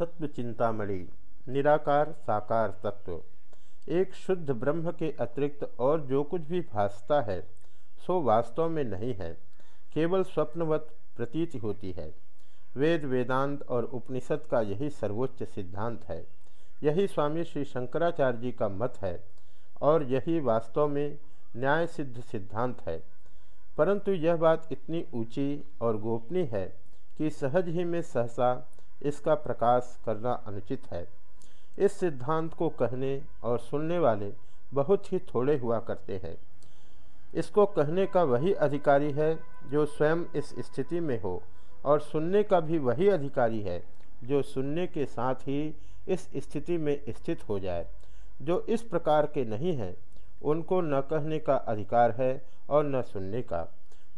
तत्व चिंतामणि, निराकार साकार तत्व। एक शुद्ध ब्रह्म के अतिरिक्त और जो कुछ भी भासता है, सो वास्तव में नहीं है। केवल स्वप्नवत प्रतीति होती है। वेद, वेदांत और उपनिषद का यही सर्वोच्च सिद्धांत है। यही स्वामी श्री शंकराचार्य जी का मत है और यही वास्तव में न्याय सिद्ध सिद्धांत है। परंतु यह बात इतनी ऊँची और गोपनीय है कि सहज ही में सहसा इसका प्रकाश करना अनुचित है। इस सिद्धांत को कहने और सुनने वाले बहुत ही थोड़े हुआ करते हैं। इसको कहने का वही अधिकारी है जो स्वयं इस स्थिति में हो और सुनने का भी वही अधिकारी है जो सुनने के साथ ही इस स्थिति में स्थित हो जाए। जो इस प्रकार के नहीं हैं, उनको न कहने का अधिकार है और न सुनने का।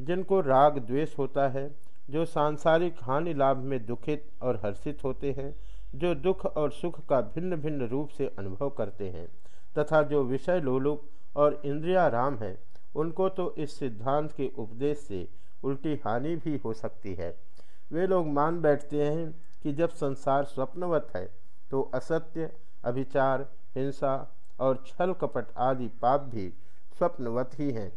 जिनको राग द्वेष होता है जो सांसारिक हानि लाभ में दुखित और हर्षित होते हैं, जो दुख और सुख का भिन्न भिन्न रूप से अनुभव करते हैं, तथा जो विषय लोलुप और इंद्रियाराम है, उनको तो इस सिद्धांत के उपदेश से उल्टी हानि भी हो सकती है। वे लोग मान बैठते हैं कि जब संसार स्वप्नवत है तो असत्य अभिचार हिंसा और छल कपट आदि पाप भी स्वप्नवत ही हैं।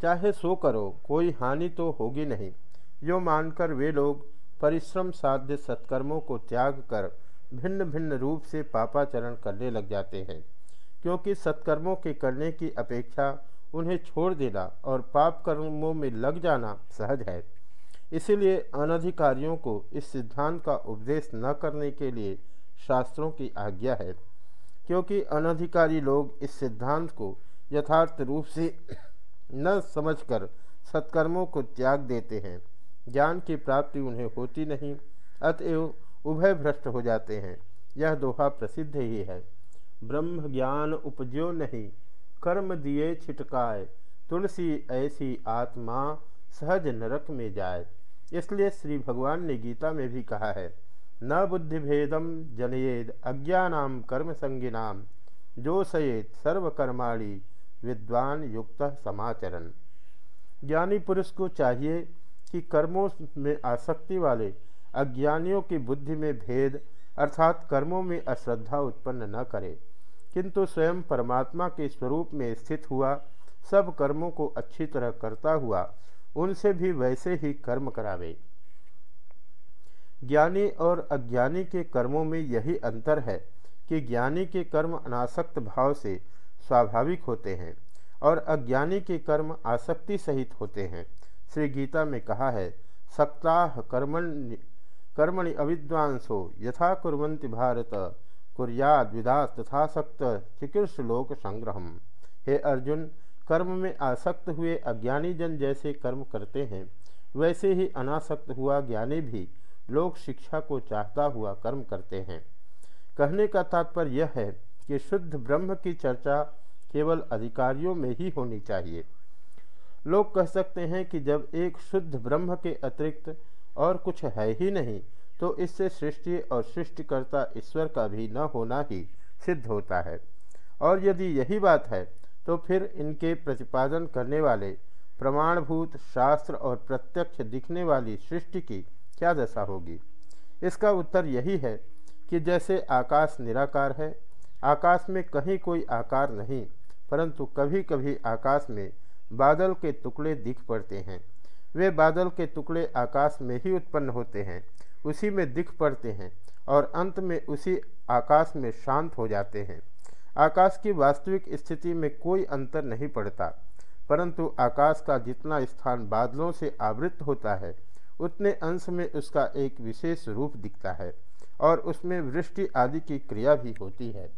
चाहे सो करो, कोई हानि तो होगी नहीं। यो मानकर वे लोग परिश्रम साध्य सत्कर्मों को त्याग कर भिन्न भिन्न रूप से पापाचरण करने लग जाते हैं, क्योंकि सत्कर्मों के करने की अपेक्षा उन्हें छोड़ देना और पाप कर्मों में लग जाना सहज है। इसीलिए अनधिकारियों को इस सिद्धांत का उपदेश न करने के लिए शास्त्रों की आज्ञा है, क्योंकि अनधिकारी लोग इस सिद्धांत को यथार्थ रूप से न समझकर सत्कर्मों को त्याग देते हैं। ज्ञान की प्राप्ति उन्हें होती नहीं, अतएव उभय भ्रष्ट हो जाते हैं। यह दोहा प्रसिद्ध ही है। ब्रह्म ज्ञान उपजो नहीं, कर्म दिए छिटकाए, तुलसी ऐसी आत्मा सहज नरक में जाए। इसलिए श्री भगवान ने गीता में भी कहा है, न बुद्धि भेदम जनयेद अज्ञानाम कर्म जो सयेत सर्वकर्माणी विद्वान युक्त समाचरण। ज्ञानी पुरुष को चाहिए कि कर्मों में आसक्ति वाले, अज्ञानियों की बुद्धि में भेद अर्थात कर्मों में अश्रद्धा उत्पन्न न करे। किंतु स्वयं परमात्मा के स्वरूप में स्थित हुआ, सब कर्मों को अच्छी तरह करता हुआ, उनसे भी वैसे ही कर्म करावे। ज्ञानी और अज्ञानी के कर्मों में यही अंतर है कि ज्ञानी के कर्म अनासक्त भाव से स्वाभाविक होते हैं और अज्ञानी के कर्म आसक्ति सहित होते हैं। श्री गीता में कहा है, सप्ताह कर्मण कर्मणि अविद्वांसो यथा कुरंति भारत, कुरियाद विदास तथा सक्त चिकित्स लोक संग्रह हे अर्जुन, कर्म में आसक्त हुए अज्ञानी जन जैसे कर्म करते हैं, वैसे ही अनासक्त हुआ ज्ञानी भी लोक शिक्षा को चाहता हुआ कर्म करते हैं। कहने का तात्पर्य यह है कि शुद्ध ब्रह्म की चर्चा केवल अधिकारियों में ही होनी चाहिए। लोग कह सकते हैं कि जब एक शुद्ध ब्रह्म के अतिरिक्त और कुछ है ही नहीं तो इससे सृष्टि और सृष्टिकर्ता ईश्वर का भी न होना ही सिद्ध होता है। और यदि यही बात है तो फिर इनके प्रतिपादन करने वाले, प्रमाणभूत शास्त्र और प्रत्यक्ष दिखने वाली सृष्टि की क्या दशा होगी? इसका उत्तर यही है कि जैसे आकाश निराकार है आकाश में कहीं कोई आकार नहीं, परंतु कभी कभी आकाश में बादल के टुकड़े दिख पड़ते हैं। वे बादल के टुकड़े आकाश में ही उत्पन्न होते हैं, उसी में दिख पड़ते हैं और अंत में उसी आकाश में शांत हो जाते हैं। आकाश की वास्तविक स्थिति में कोई अंतर नहीं पड़ता, परंतु आकाश का जितना स्थान बादलों से आवृत होता है, उतने अंश में उसका एक विशेष रूप दिखता है और उसमें वृष्टि आदि की क्रिया भी होती है।